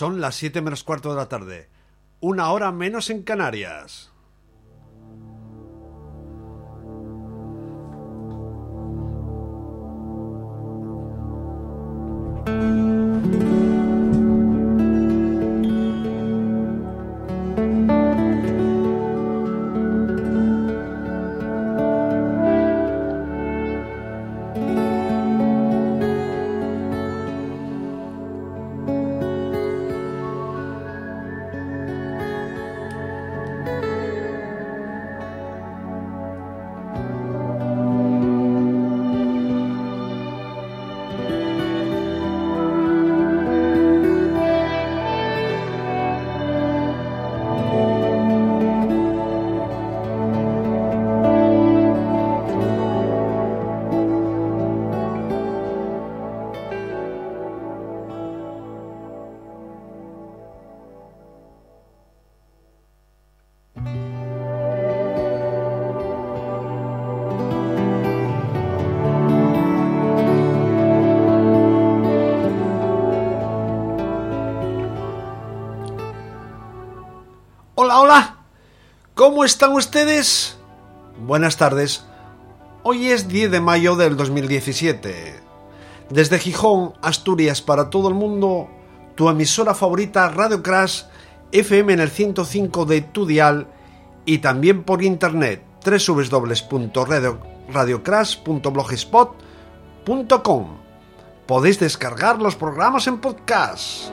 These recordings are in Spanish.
Son las 7 menos cuarto de la tarde, una hora menos en Canarias. ¿Cómo están ustedes? Buenas tardes. Hoy es 10 de mayo del 2017. Desde Gijón, Asturias, para todo el mundo, tu emisora favorita Radio Crash, FM en el 105 de tu dial y también por internet www.radiocrash.blogspot.com. Podéis descargar los programas en podcast.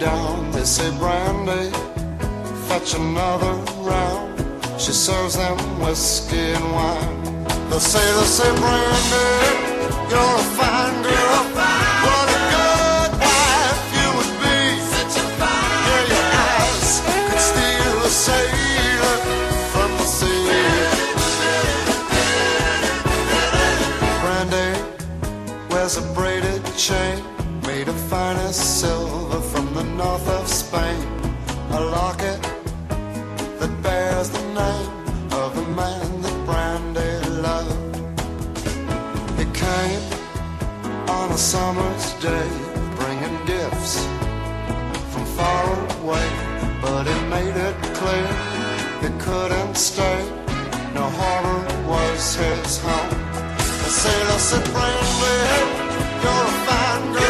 Down. They say brandy, fetch another round. She serves them whiskey and wine. The sailors say, Brandy, you're a fine girl. What a good wife you would be. Yeah, your eyes could steal a sailor from the sea. Brandy wears a braided chain made of finest silver from the north of Spain. A locket that bears the name of the man that Brandy loved. He came on a summer's day, bringing gifts from far away, but he made it clear he couldn't stay. No harbor was his home. The sailor said, Brandy, you're a fine girl.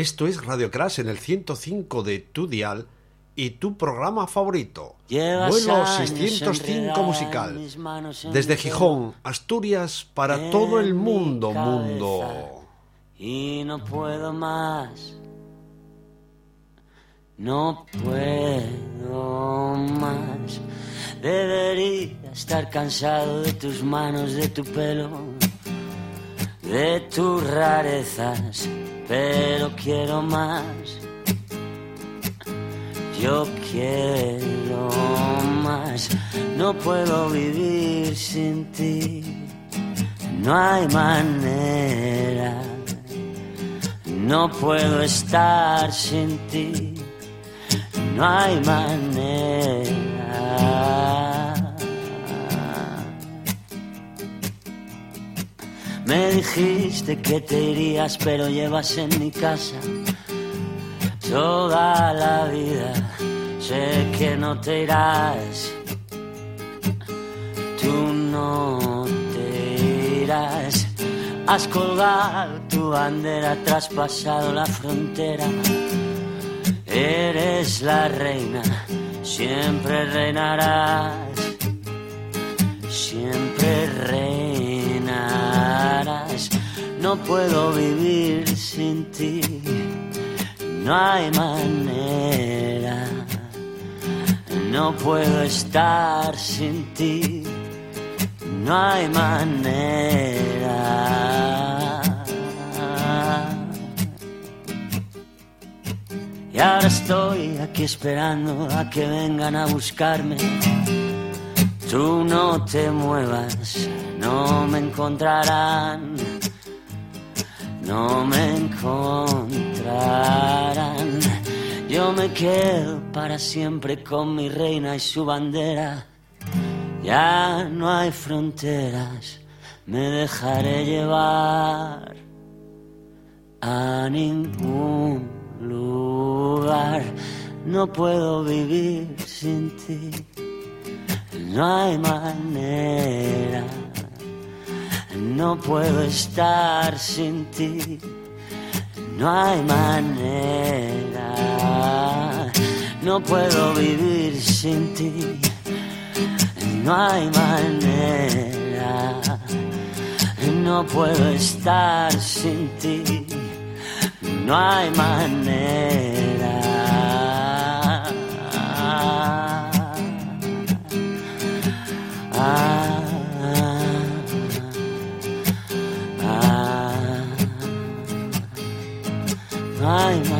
Esto es Radio Crash en el 105 de tu dial y tu programa favorito. Llevas Vuelo años 605 enredada musical. Desde Gijón, Asturias, para todo el mundo, mundo. y no puedo más. No puedo más. Debería estar cansado de tus manos, de tu pelo, de tus rarezas, pero quiero más. Yo quiero más. No puedo vivir sin ti. No hay manera. No puedo estar sin ti. No hay manera. Me dijiste que te irías, pero llevas en mi casa toda la vida. Sé que no te irás. Tú no te irás. Has colgado tu bandera, traspasado la frontera. Eres la reina, siempre reinarás. No puedo vivir sin ti. No hay manera. No puedo estar sin ti. No hay manera. Y ahora estoy aquí esperando a que vengan a buscarme. Tú no te muevas, no me encontrarán. No me encontrarán. Yo me quedo para siempre con mi reina y su bandera. Ya no hay fronteras, me dejaré llevar a ningún lugar. No puedo vivir sin ti, no hay manera. No puedo estar sin ti, no hay manera. No puedo vivir sin ti, no hay manera. No puedo estar sin ti, no hay manera. Ah, no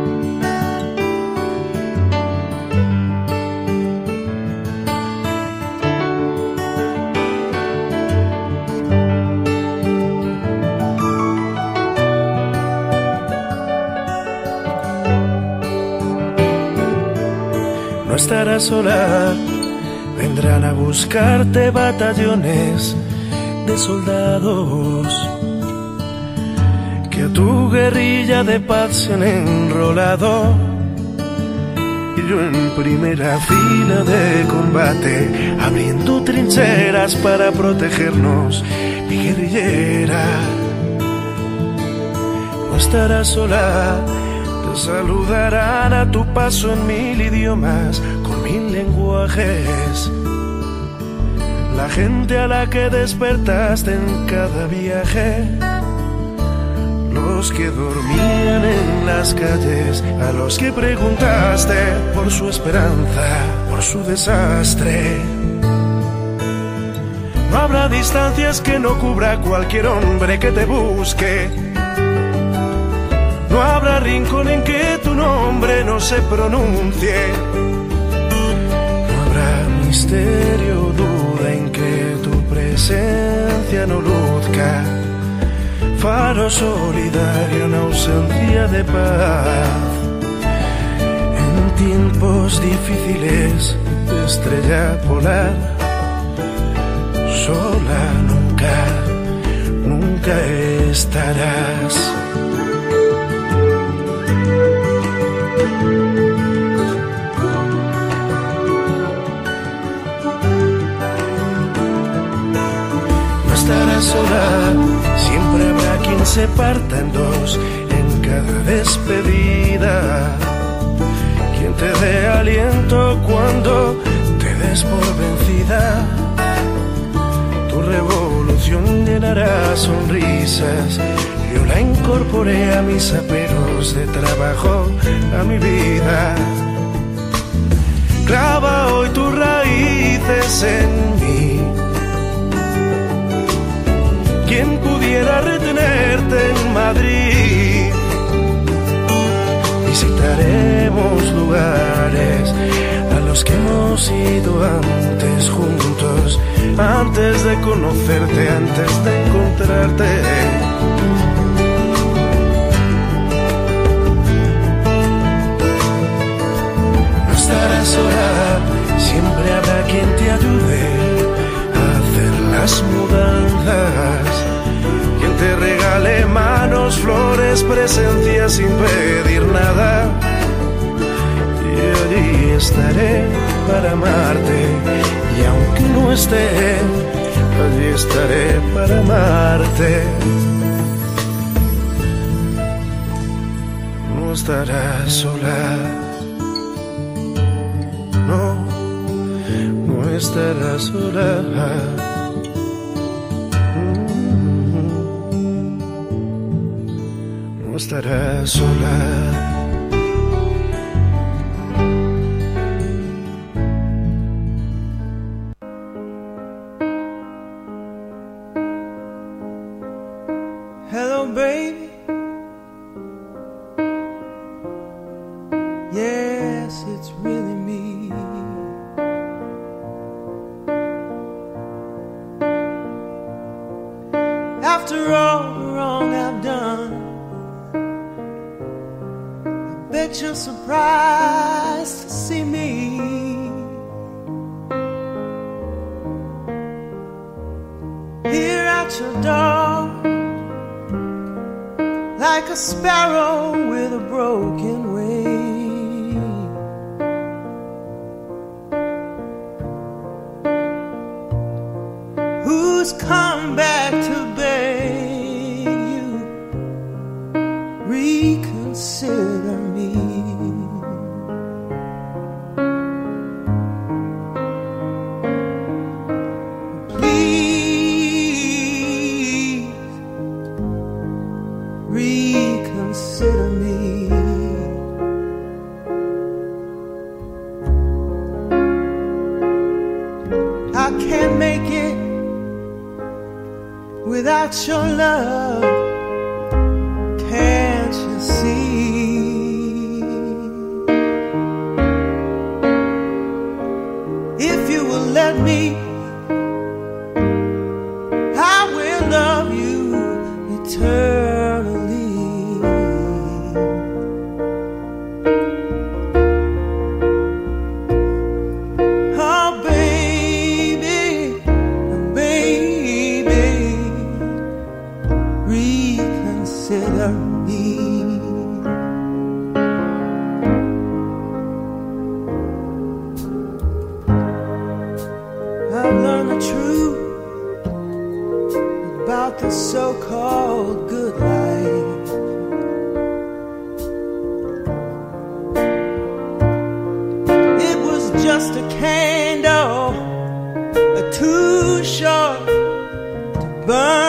Estarás sola. Vendrán a buscarte batallones de soldados que a tu guerrilla de paz se han enrolado. Y yo en primera fila de combate, abriendo trincheras para protegernos, mi guerrillera. No estarás sola saludarán a tu paso en mil idiomas, con mil lenguajes. La gente a la que despertaste en cada viaje. Los que dormían en las calles, a los que preguntaste por su esperanza, por su desastre. No habrá distancias que no cubra cualquier hombre que te busque no habrá rincón en que tu nombre no se pronuncie. No habrá misterio duda en que tu presencia no luzca. Faro solidario en ausencia de paz. En tiempos difíciles, estrella polar, sola nunca, nunca estarás. No estarás sola, siempre habrá quien se parta en dos en cada despedida. Quien te dé aliento cuando te des por vencida. Llenará sonrisas. Yo la incorporé a mis aperos de trabajo, a mi vida. Clava hoy tus raíces en mí. ¿Quién pudiera retenerte en Madrid? Visitaremos lugares los que hemos ido antes juntos, antes de conocerte, antes de encontrarte. No estarás sola, siempre habrá quien te ayude a hacer las mudanzas. Quien te regale manos, flores, presencia sin pedir nada. Y estaré para amarte. Y aunque no esté, allí estaré para amarte. No estarás sola. No, no estarás sola. no estarás sola. After all the wrong I've done, I bet you're surprised to see me. Here at your door like a sparrow with a broken the so-called good life. It was just a candle, a too short to burn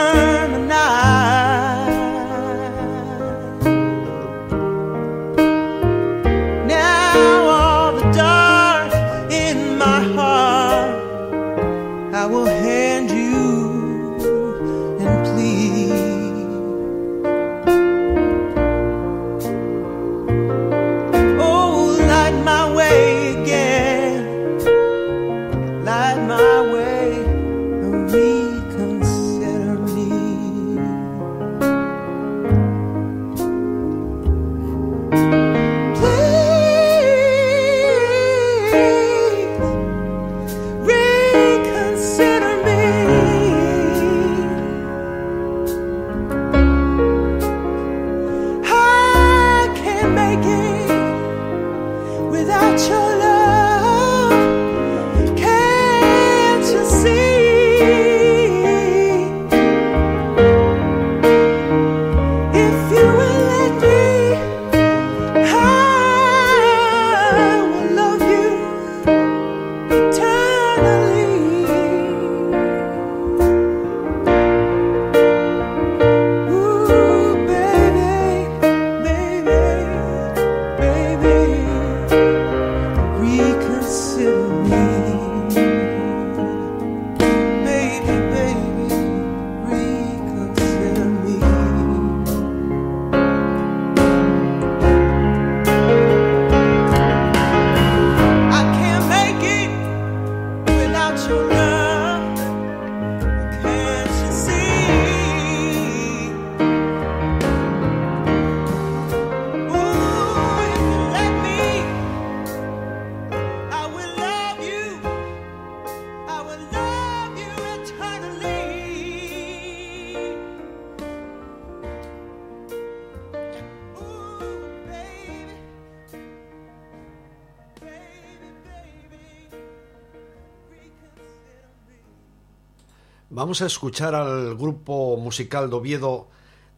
Vamos a escuchar al grupo musical de Oviedo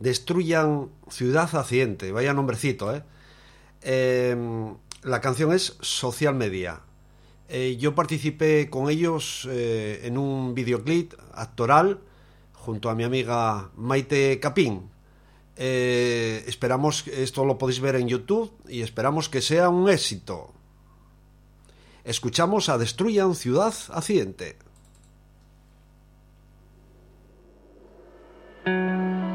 Destruyan Ciudad Aciente. Vaya nombrecito, ¿eh? Eh, la canción es Social Media. Eh, yo participé con ellos eh, en un videoclip actoral junto a mi amiga Maite Capín. Eh, esperamos, esto lo podéis ver en YouTube y esperamos que sea un éxito. Escuchamos a Destruyan Ciudad Aciente. The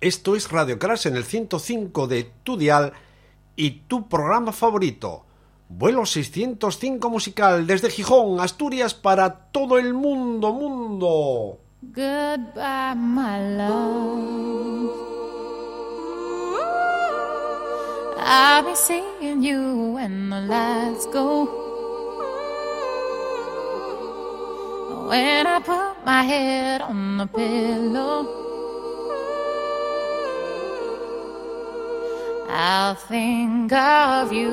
Esto es Radio Crash en el 105 de tu dial y tu programa favorito. Vuelo 605 musical desde Gijón, Asturias para todo el mundo, mundo. Goodbye, my love. I'll be seeing you when the lights go. When I put my head on the pillow, I'll think of you.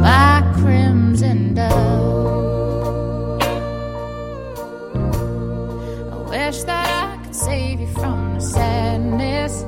My crimson dove. I wish that I could save you from the sadness.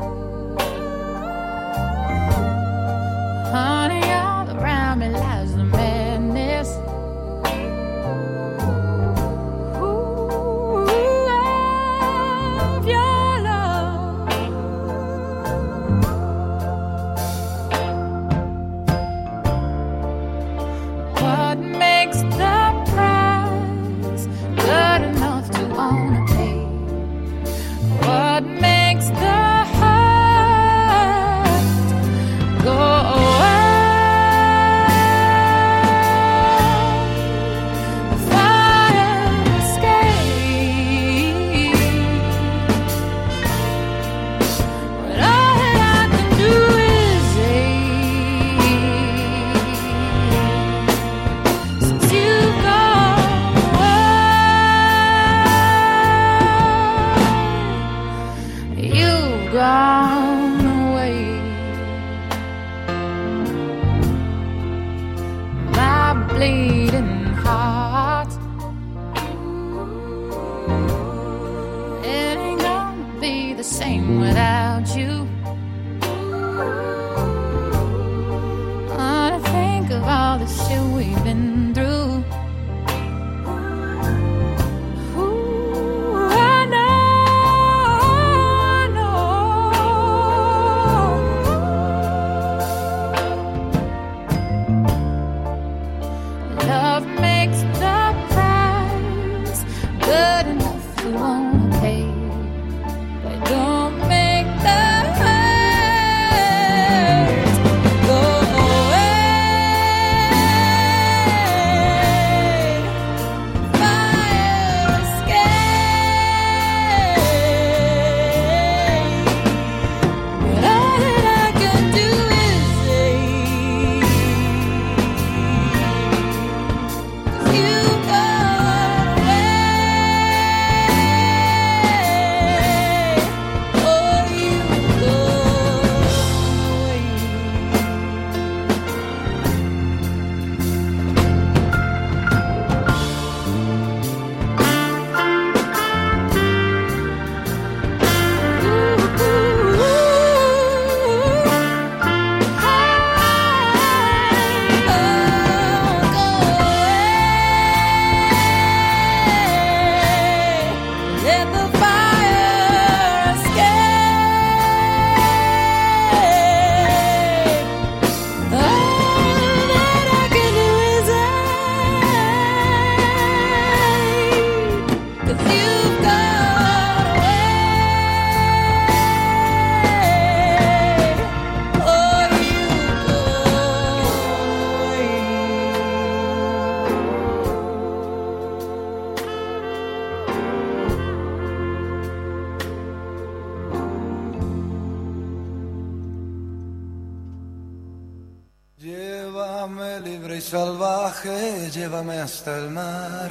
down. Llévame hasta el mar.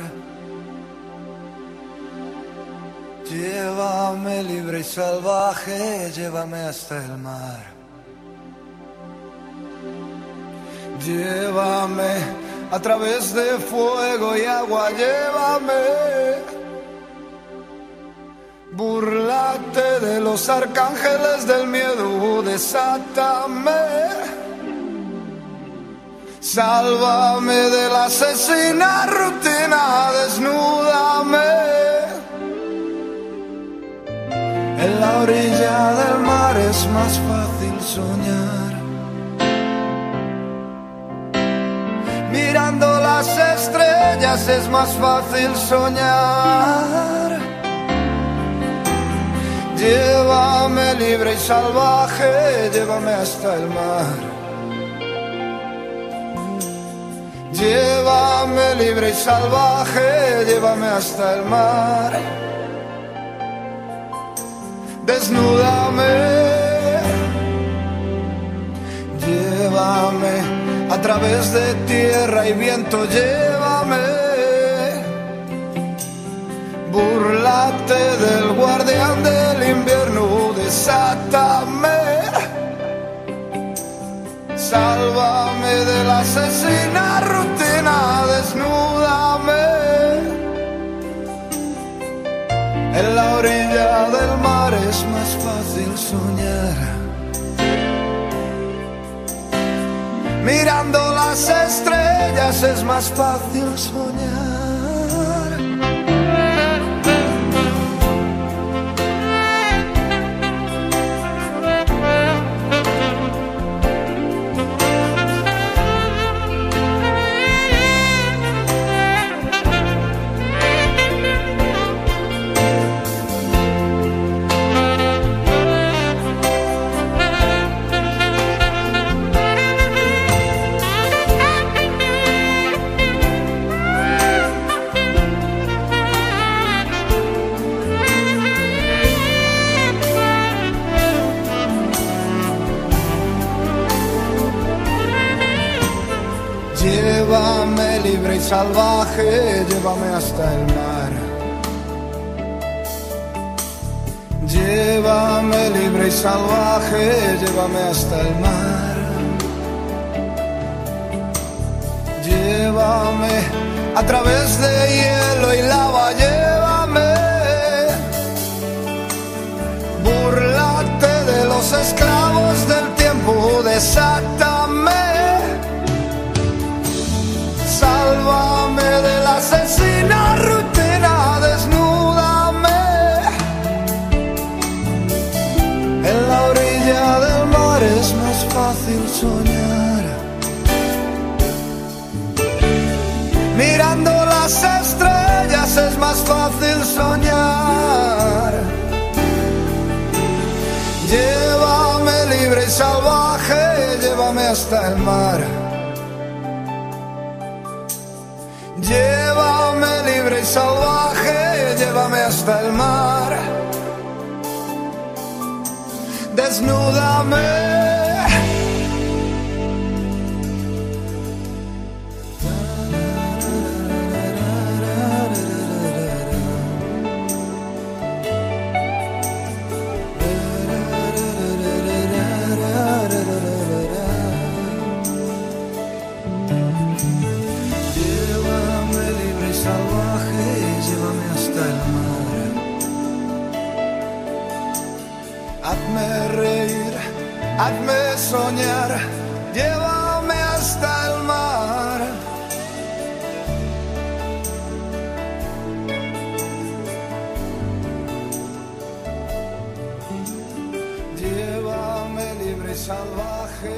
Llévame libre y salvaje, llévame hasta el mar. Llévame a través de fuego y agua, llévame. Burlate de los arcángeles del miedo, desátame. Sálvame de la asesina rutina, desnúdame. En la orilla del mar es más fácil soñar. Mirando las estrellas es más fácil soñar. Llévame libre y salvaje, llévame hasta el mar. Llévame libre y salvaje, llévame hasta el mar. Desnúdame, llévame a través de tierra y viento, llévame. Burlate del guardián del invierno, desátame. Sálvame de la soñar. Mirando las estrellas es más fácil soñar. Salvaje, llévame hasta el mar. Llévame libre y salvaje, llévame hasta el mar. Llévame a través de hielo y lava, llévame. Burlate de los esclavos del tiempo, desátame. Sálvame de la asesina rutina, desnúdame. En la orilla del mar es más fácil soñar. Mirando las estrellas es más fácil soñar. Llévame libre y salvaje, llévame hasta el mar. Llévame libre y salvaje, llévame hasta el mar. Desnúdame. Reír, hazme soñar, llévame hasta el mar. Llévame libre y salvaje,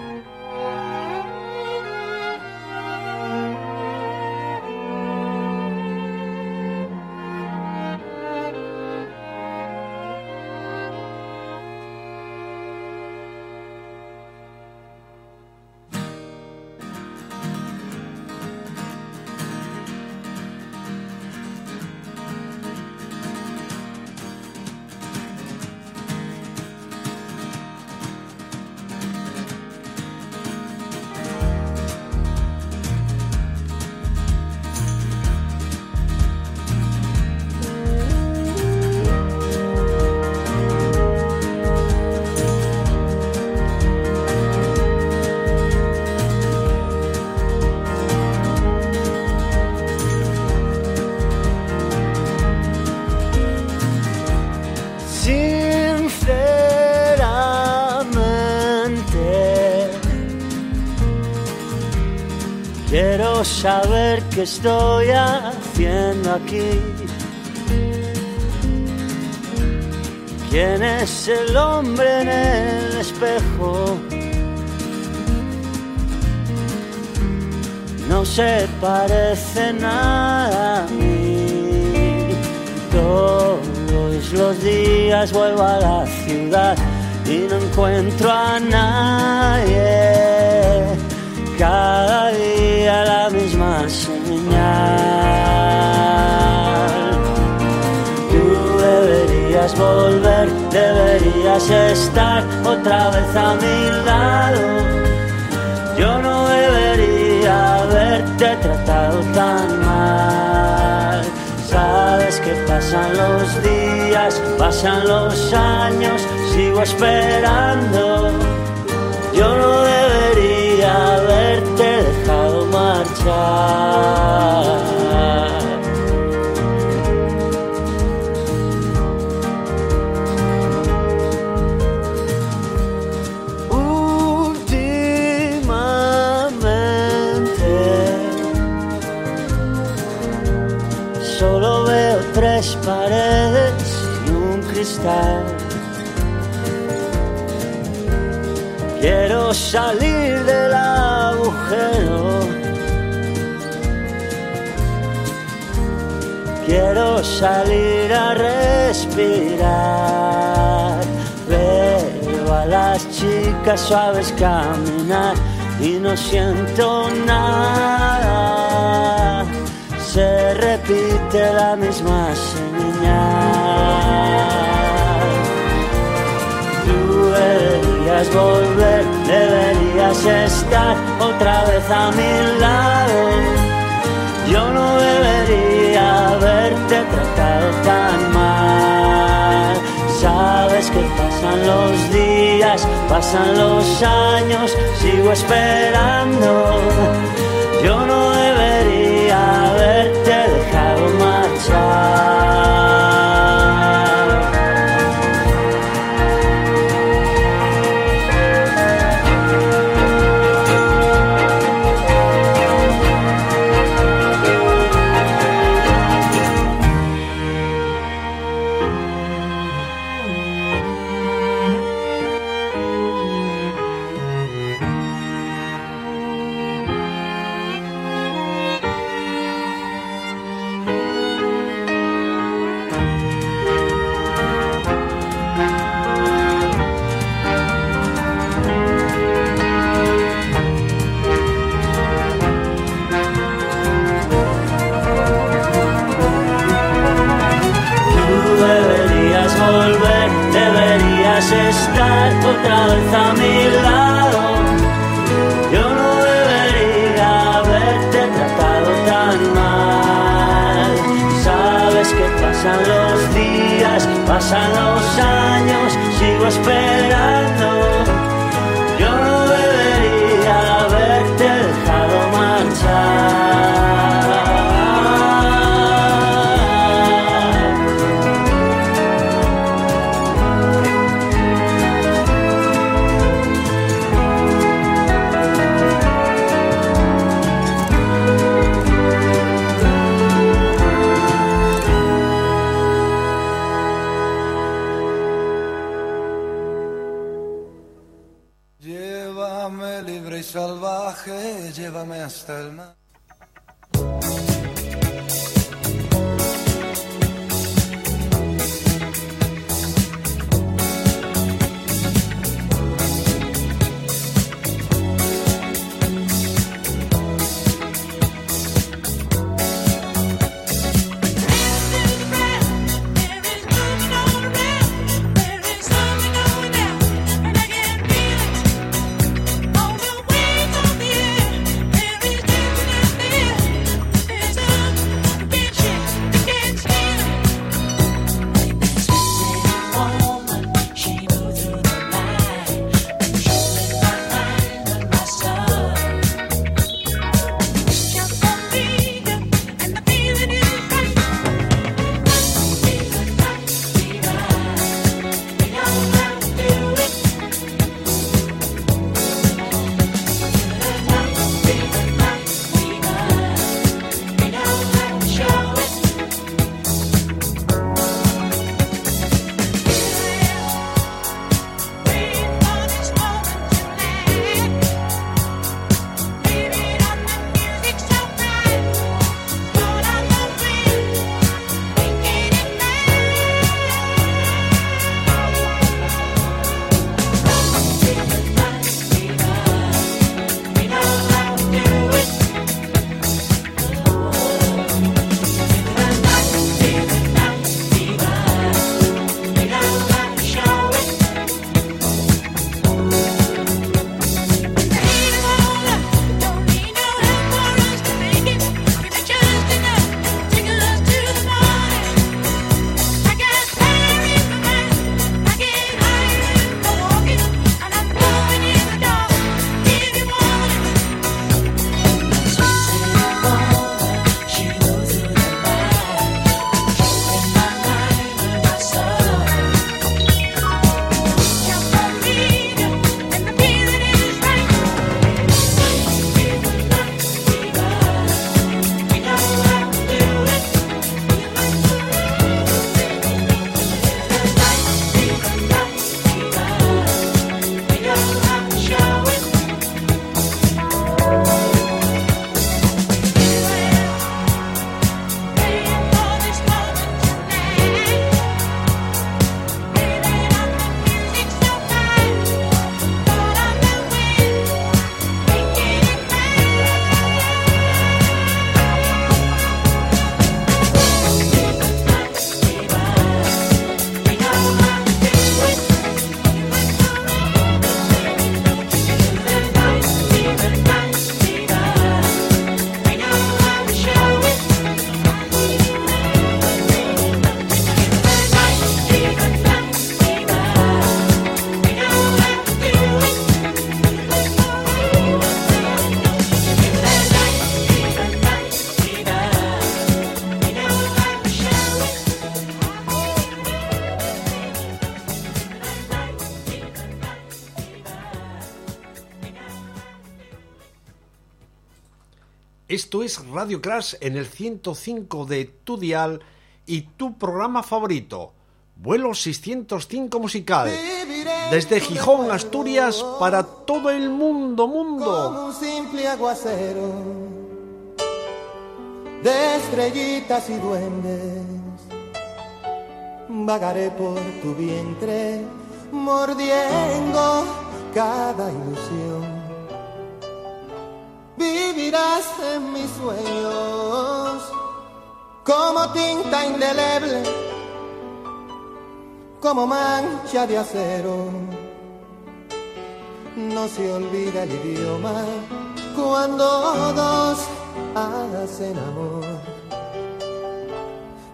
Saber qué estoy haciendo aquí. ¿Quién es el hombre en el espejo? No se parece nada a mí. Todos los días vuelvo a la ciudad y no encuentro a nadie. Cada día la misma señal. Tú deberías volver, deberías estar otra vez a mi lado. Yo no debería haberte tratado tan mal. Sabes que pasan los días, pasan los años, sigo esperando. Yo no debería 家。Suaves caminar y no siento nada. Se repite la misma señal. Tú deberías volver, deberías estar otra vez a mi lado. Yo no debería haberte tratado tan. Que pasan los días, pasan los años, sigo esperando. Yo no debería haberte Esto es Radio Crash en el 105 de tu dial y tu programa favorito, Vuelo 605 Musical. Desde Gijón, Asturias, para todo el mundo, mundo. como un simple aguacero de estrellitas y duendes. Vagaré por tu vientre, mordiendo cada ilusión. Vivirás en mis sueños como tinta indeleble, como mancha de acero no se olvida el idioma cuando dos hacen amor.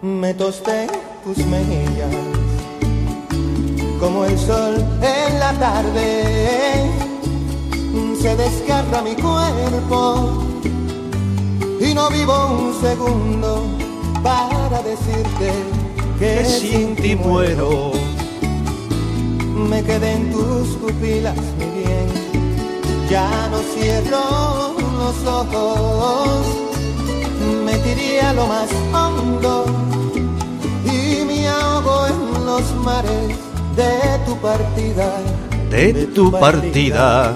Me tosté tus mejillas como el sol en la tarde. Se desgarra mi cuerpo y no vivo un segundo para decirte que Que sin ti muero. me quedé en tus pupilas, mi bien. Ya no cierro los ojos, me tiré a lo más hondo y me ahogo en los mares de tu partida. De tu partida.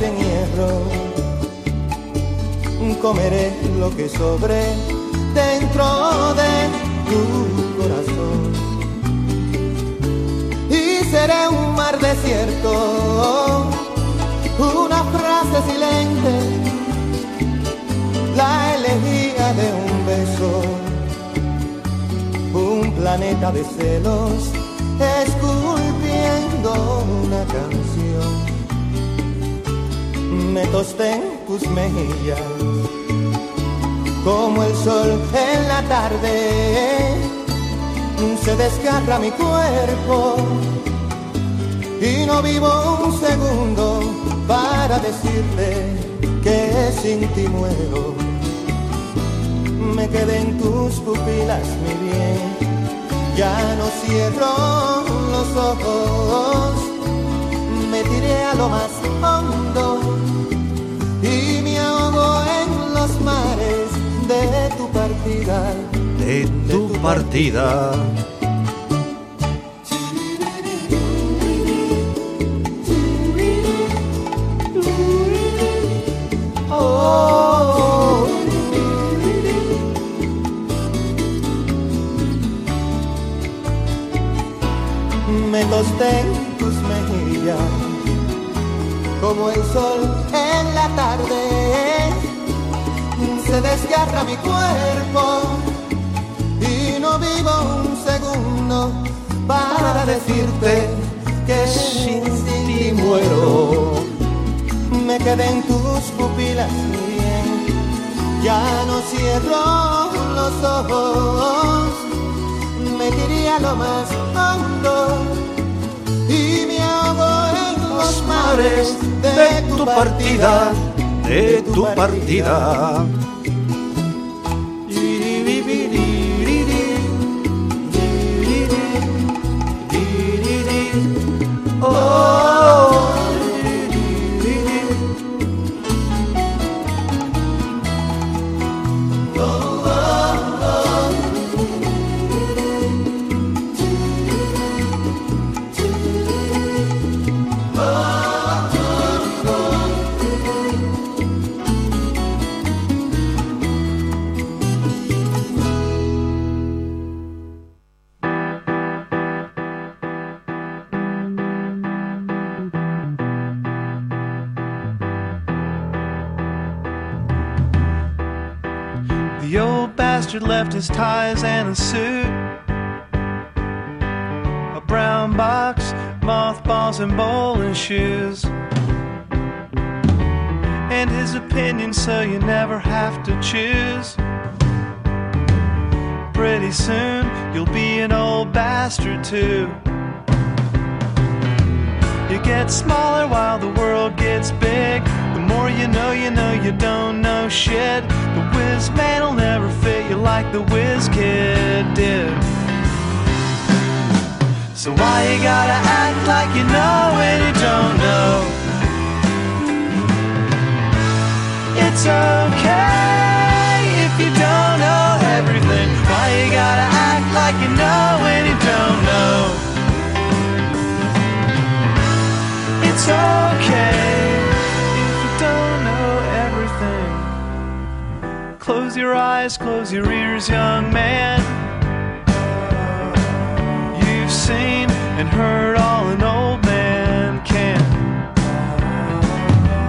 Hierro. Comeré lo que sobre dentro de tu corazón y seré un mar desierto, una frase silente, la elegía de un beso, un planeta de celos, esculpiendo una canción. Me tosté en tus mejillas, como el sol en la tarde. Se desgarra mi cuerpo y no vivo un segundo para decirte que sin ti muero. Me quedé en tus pupilas, mi bien, ya no cierro los ojos, me tiré a lo más hondo de tu partida. Me tosté en tus mejillas como el sol desgarra mi cuerpo y no vivo un segundo para decirte que sin ti muero me quedé en tus pupilas bien ya no cierro los ojos me tiré a lo más hondo y me ahogo en los mares De tu partida. De tu partida. The bastard left his ties and a suit. A brown box, mothballs, and bowling shoes. And his opinion, so you never have to choose. Pretty soon, you'll be an old bastard too. You get smaller while the world gets big. The more you know, you know you don't know shit. The whiz man'll never fit you like the whiz kid did. So why you gotta act like you know when you don't know? It's okay if you don't know everything. Why you gotta act like you know when you don't know? It's okay Close your eyes, close your ears, young man. You've seen and heard all an old man can.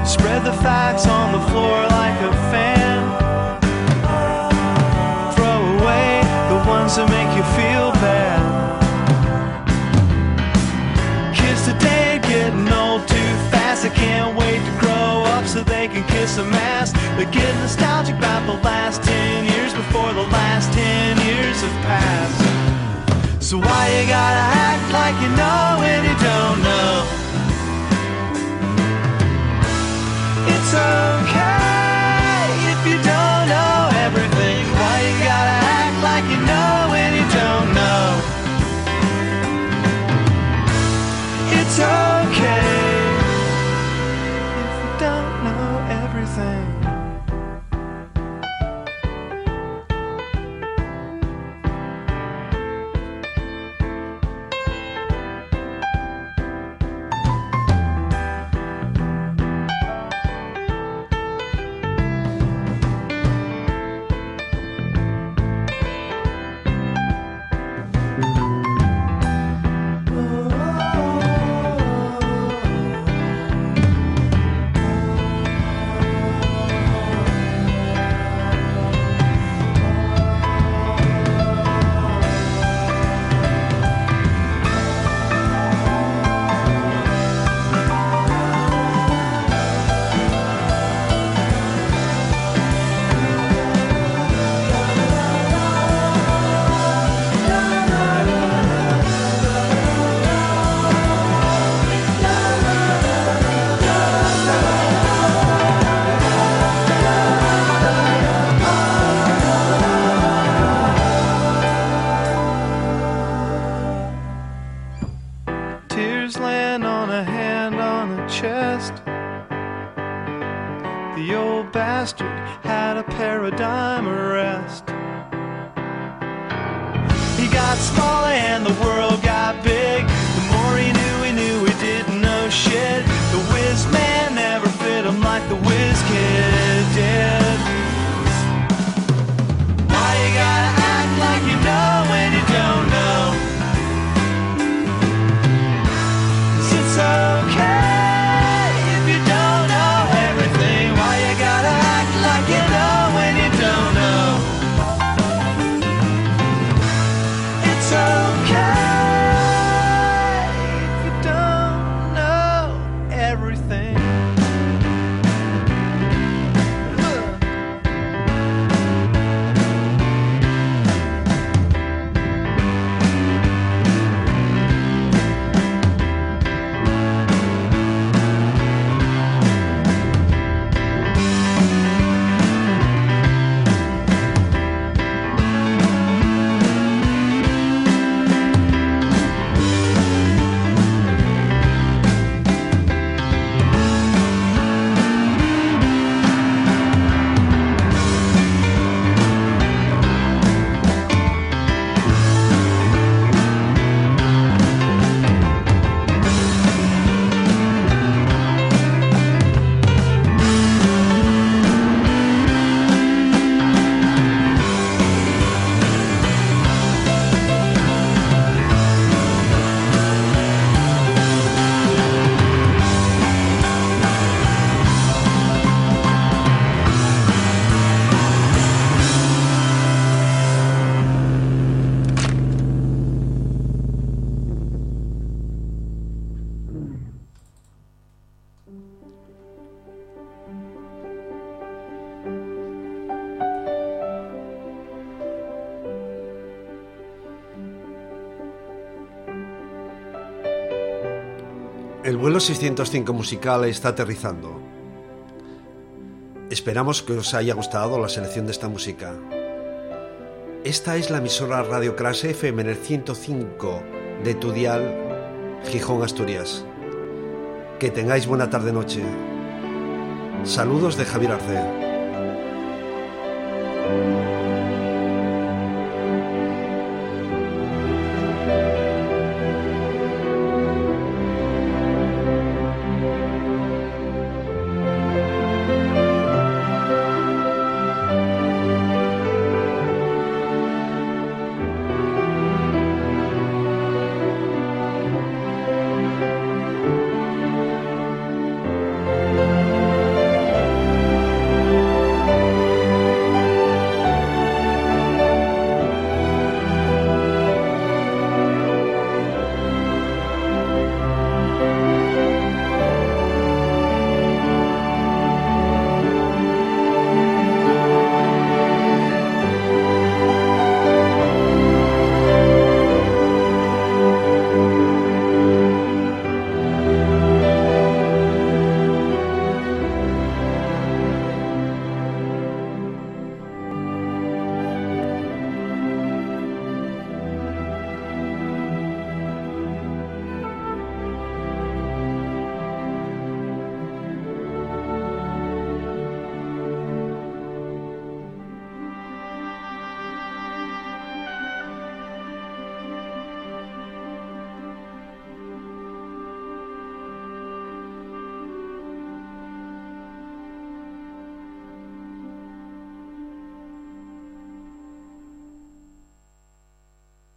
Spread the facts on the floor like a fan. Kiss a ass. They get nostalgic about the last ten years before the last ten years have passed. So why you gotta act like you know when you don't know? It's okay if you don't know everything. Why you gotta act like you know vuelo 605 musical está aterrizando. Esperamos que os haya gustado la selección de esta música. Esta es la emisora Radio Crash FM en el 105 de tu dial Gijón, Asturias. Que tengáis buena tarde-noche. Saludos de Javier Arce.